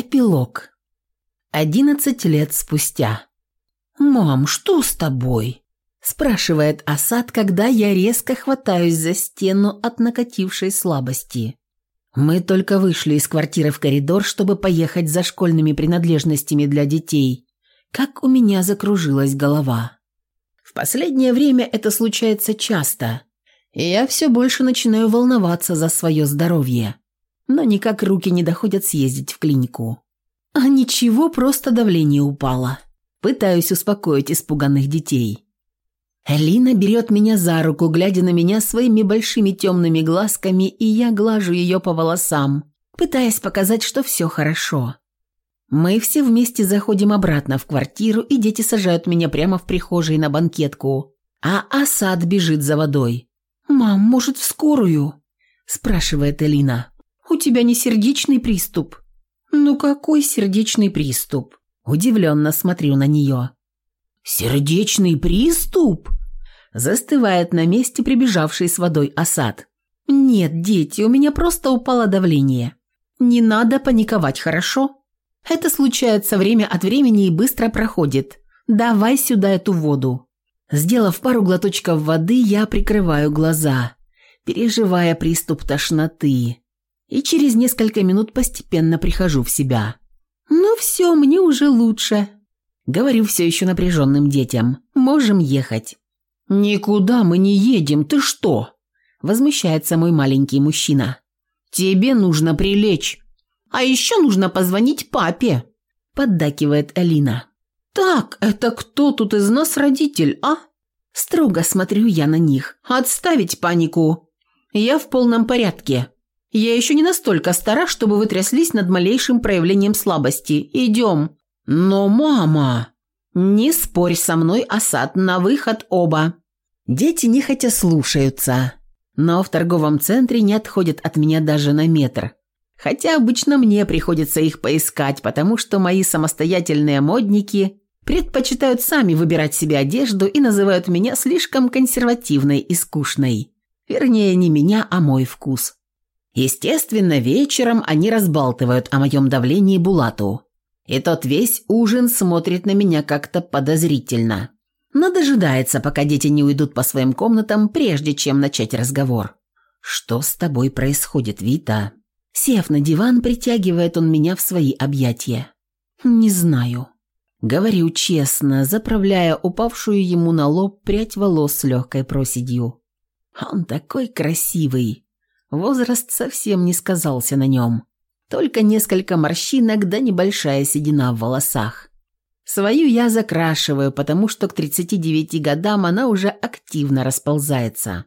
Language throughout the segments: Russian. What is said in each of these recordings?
Эпилог. Одиннадцать лет спустя. «Мам, что с тобой?» – спрашивает Асад, когда я резко хватаюсь за стену от накатившей слабости. Мы только вышли из квартиры в коридор, чтобы поехать за школьными принадлежностями для детей, как у меня закружилась голова. В последнее время это случается часто, и я все больше начинаю волноваться за свое здоровье но никак руки не доходят съездить в клинику. А ничего, просто давление упало. Пытаюсь успокоить испуганных детей. Элина берет меня за руку, глядя на меня своими большими темными глазками, и я глажу ее по волосам, пытаясь показать, что все хорошо. Мы все вместе заходим обратно в квартиру, и дети сажают меня прямо в прихожей на банкетку, а Асад бежит за водой. «Мам, может, в скорую?» – спрашивает Элина. У тебя не сердечный приступ?» «Ну какой сердечный приступ?» Удивленно смотрю на нее. «Сердечный приступ?» Застывает на месте прибежавший с водой осад. «Нет, дети, у меня просто упало давление. Не надо паниковать, хорошо? Это случается время от времени и быстро проходит. Давай сюда эту воду». Сделав пару глоточков воды, я прикрываю глаза, переживая приступ тошноты и через несколько минут постепенно прихожу в себя. «Ну все, мне уже лучше», — говорю все еще напряженным детям. «Можем ехать». «Никуда мы не едем, ты что?» — возмущается мой маленький мужчина. «Тебе нужно прилечь. А еще нужно позвонить папе», — поддакивает Алина. «Так, это кто тут из нас родитель, а?» Строго смотрю я на них. «Отставить панику. Я в полном порядке. Я еще не настолько стара, чтобы вы тряслись над малейшим проявлением слабости. Идем». «Но, мама...» «Не спорь со мной, Асад, на выход оба». Дети нехотя слушаются, но в торговом центре не отходят от меня даже на метр. Хотя обычно мне приходится их поискать, потому что мои самостоятельные модники предпочитают сами выбирать себе одежду и называют меня слишком консервативной и скучной. Вернее, не меня, а мой вкус. Естественно, вечером они разбалтывают о моем давлении Булату. И тот весь ужин смотрит на меня как-то подозрительно. Но дожидается, пока дети не уйдут по своим комнатам, прежде чем начать разговор. «Что с тобой происходит, Вита?» Сев на диван, притягивает он меня в свои объятия. «Не знаю». Говорю честно, заправляя упавшую ему на лоб прядь волос с легкой проседью. «Он такой красивый!» Возраст совсем не сказался на нем. Только несколько морщинок да небольшая седина в волосах. Свою я закрашиваю, потому что к 39 годам она уже активно расползается.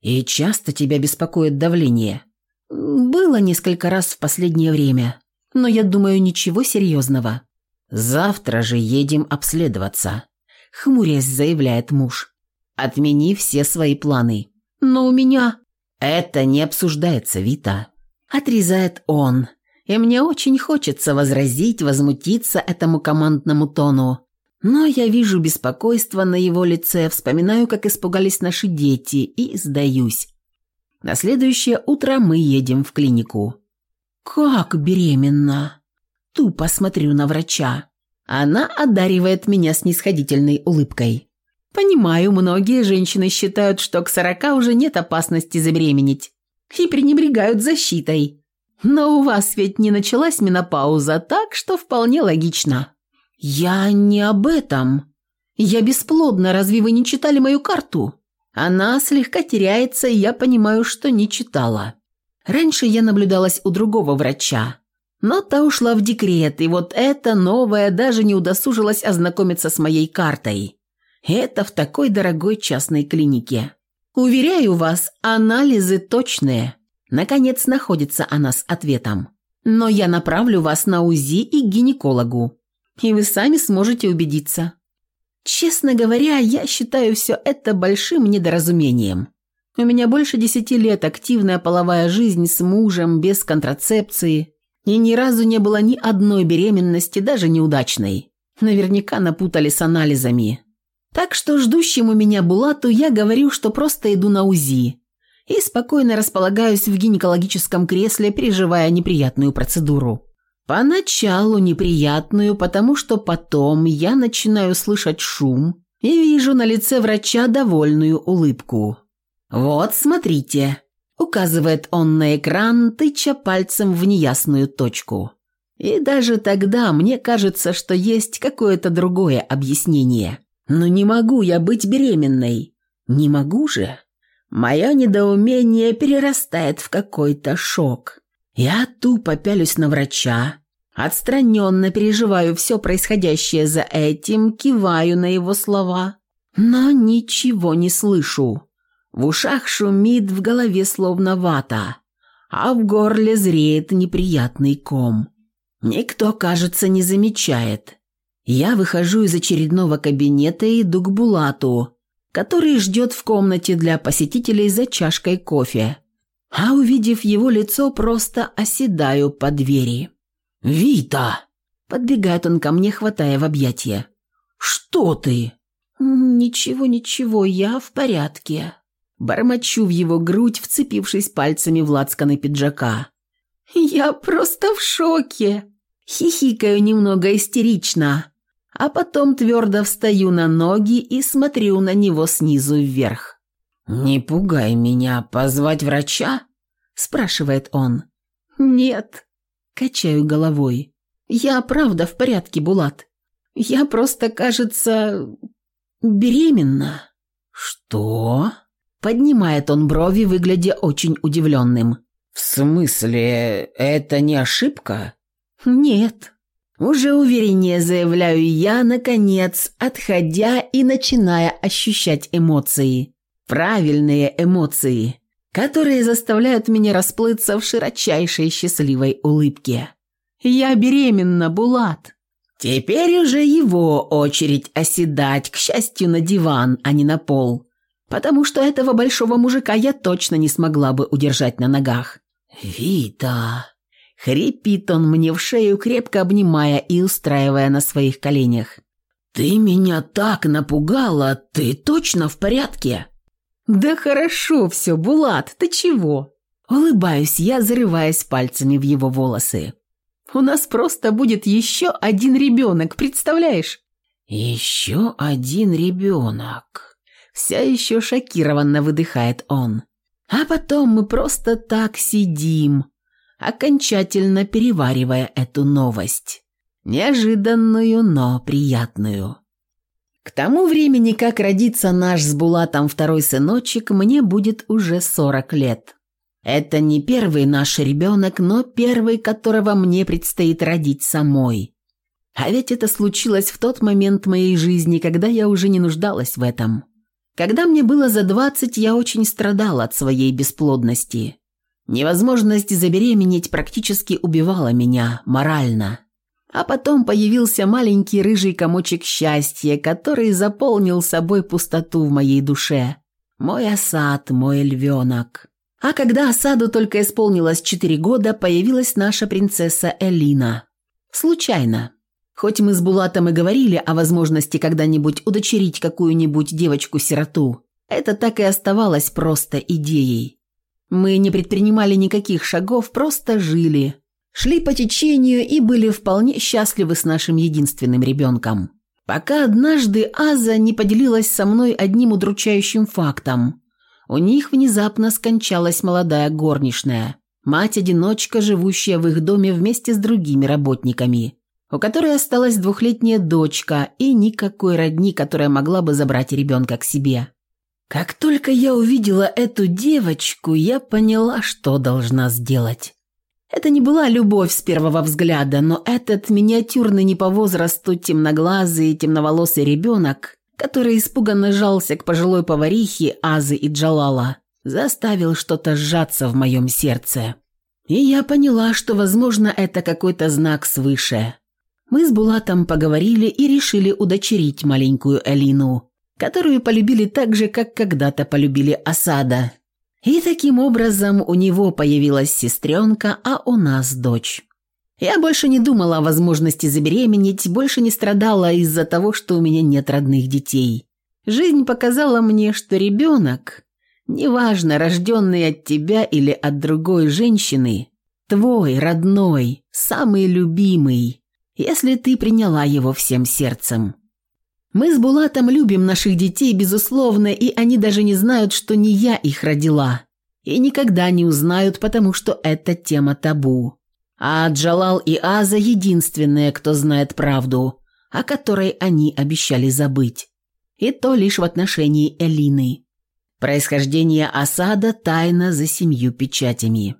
И часто тебя беспокоит давление? Было несколько раз в последнее время, но я думаю, ничего серьезного. Завтра же едем обследоваться, хмурясь заявляет муж. Отмени все свои планы. Но у меня... «Это не обсуждается, Вита», – отрезает он. И мне очень хочется возразить, возмутиться этому командному тону. Но я вижу беспокойство на его лице, вспоминаю, как испугались наши дети, и сдаюсь. На следующее утро мы едем в клинику. «Как беременна?» Тупо смотрю на врача. Она одаривает меня снисходительной улыбкой. Понимаю, многие женщины считают, что к сорока уже нет опасности забеременеть и пренебрегают защитой. Но у вас ведь не началась менопауза, так что вполне логично. Я не об этом. Я бесплодна, разве вы не читали мою карту? Она слегка теряется, и я понимаю, что не читала. Раньше я наблюдалась у другого врача, но та ушла в декрет, и вот эта новая даже не удосужилась ознакомиться с моей картой. Это в такой дорогой частной клинике. Уверяю вас, анализы точные. Наконец находится она с ответом. Но я направлю вас на УЗИ и гинекологу. И вы сами сможете убедиться. Честно говоря, я считаю все это большим недоразумением. У меня больше десяти лет активная половая жизнь с мужем, без контрацепции. И ни разу не было ни одной беременности, даже неудачной. Наверняка напутали с анализами. Так что ждущему меня Булату я говорю, что просто иду на УЗИ и спокойно располагаюсь в гинекологическом кресле, переживая неприятную процедуру. Поначалу неприятную, потому что потом я начинаю слышать шум и вижу на лице врача довольную улыбку. «Вот, смотрите», – указывает он на экран, тыча пальцем в неясную точку. И даже тогда мне кажется, что есть какое-то другое объяснение. Но не могу я быть беременной. Не могу же. Мое недоумение перерастает в какой-то шок. Я тупо пялюсь на врача, отстраненно переживаю все происходящее за этим, киваю на его слова, но ничего не слышу. В ушах шумит, в голове словно вата, а в горле зреет неприятный ком. Никто, кажется, не замечает. Я выхожу из очередного кабинета и иду к Булату, который ждет в комнате для посетителей за чашкой кофе. А увидев его лицо, просто оседаю по двери. «Вита!» – подбегает он ко мне, хватая в объятия. «Что ты?» «Ничего, ничего, я в порядке». Бормочу в его грудь, вцепившись пальцами в лацканы пиджака. «Я просто в шоке!» Хихикаю немного истерично, а потом твердо встаю на ноги и смотрю на него снизу вверх. «Не пугай меня, позвать врача?» – спрашивает он. «Нет», – качаю головой. «Я правда в порядке, Булат. Я просто, кажется, беременна». «Что?» – поднимает он брови, выглядя очень удивленным. «В смысле, это не ошибка?» «Нет». Уже увереннее заявляю я, наконец, отходя и начиная ощущать эмоции. Правильные эмоции, которые заставляют меня расплыться в широчайшей счастливой улыбке. «Я беременна, Булат!» Теперь уже его очередь оседать, к счастью, на диван, а не на пол. Потому что этого большого мужика я точно не смогла бы удержать на ногах. «Вита!» Хрипит он мне в шею, крепко обнимая и устраивая на своих коленях. «Ты меня так напугала! Ты точно в порядке?» «Да хорошо все, Булат, ты чего?» Улыбаюсь я, зарываясь пальцами в его волосы. «У нас просто будет еще один ребенок, представляешь?» «Еще один ребенок!» Все еще шокированно выдыхает он. А потом мы просто так сидим, окончательно переваривая эту новость. Неожиданную, но приятную. К тому времени, как родится наш с Булатом второй сыночек, мне будет уже 40 лет. Это не первый наш ребенок, но первый, которого мне предстоит родить самой. А ведь это случилось в тот момент моей жизни, когда я уже не нуждалась в этом. Когда мне было за 20, я очень страдала от своей бесплодности. Невозможность забеременеть практически убивала меня морально. А потом появился маленький рыжий комочек счастья, который заполнил собой пустоту в моей душе. Мой осад, мой львенок. А когда осаду только исполнилось четыре года, появилась наша принцесса Элина. Случайно. Хоть мы с Булатом и говорили о возможности когда-нибудь удочерить какую-нибудь девочку-сироту, это так и оставалось просто идеей. Мы не предпринимали никаких шагов, просто жили. Шли по течению и были вполне счастливы с нашим единственным ребенком. Пока однажды Аза не поделилась со мной одним удручающим фактом. У них внезапно скончалась молодая горничная, мать-одиночка, живущая в их доме вместе с другими работниками, у которой осталась двухлетняя дочка и никакой родни, которая могла бы забрать ребенка к себе. Как только я увидела эту девочку, я поняла, что должна сделать. Это не была любовь с первого взгляда, но этот миниатюрный не по возрасту темноглазый и темноволосый ребенок, который испуганно жался к пожилой поварихе Азы и Джалала, заставил что-то сжаться в моем сердце. И я поняла, что, возможно, это какой-то знак свыше. Мы с Булатом поговорили и решили удочерить маленькую Элину – которую полюбили так же, как когда-то полюбили осада. И таким образом у него появилась сестренка, а у нас дочь. Я больше не думала о возможности забеременеть, больше не страдала из-за того, что у меня нет родных детей. Жизнь показала мне, что ребенок, неважно, рожденный от тебя или от другой женщины, твой, родной, самый любимый, если ты приняла его всем сердцем. Мы с Булатом любим наших детей, безусловно, и они даже не знают, что не я их родила. И никогда не узнают, потому что это тема табу. А Джалал и Аза единственные, кто знает правду, о которой они обещали забыть. И то лишь в отношении Элины. Происхождение осада тайна за семью печатями.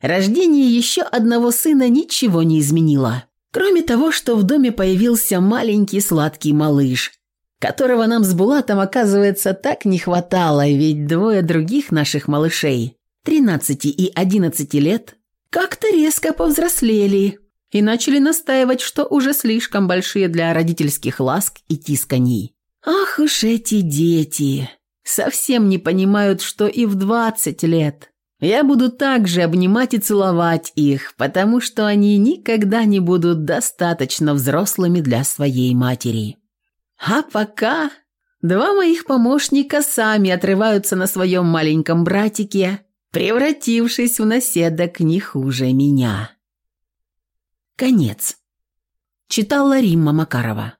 Рождение еще одного сына ничего не изменило. Кроме того, что в доме появился маленький сладкий малыш, которого нам с Булатом, оказывается, так не хватало, ведь двое других наших малышей, 13 и 11 лет, как-то резко повзрослели и начали настаивать, что уже слишком большие для родительских ласк и тисканий. Ах уж эти дети! Совсем не понимают, что и в 20 лет я буду также обнимать и целовать их, потому что они никогда не будут достаточно взрослыми для своей матери. А пока два моих помощника сами отрываются на своем маленьком братике, превратившись в наседок не хуже меня. Конец. Читала Римма Макарова.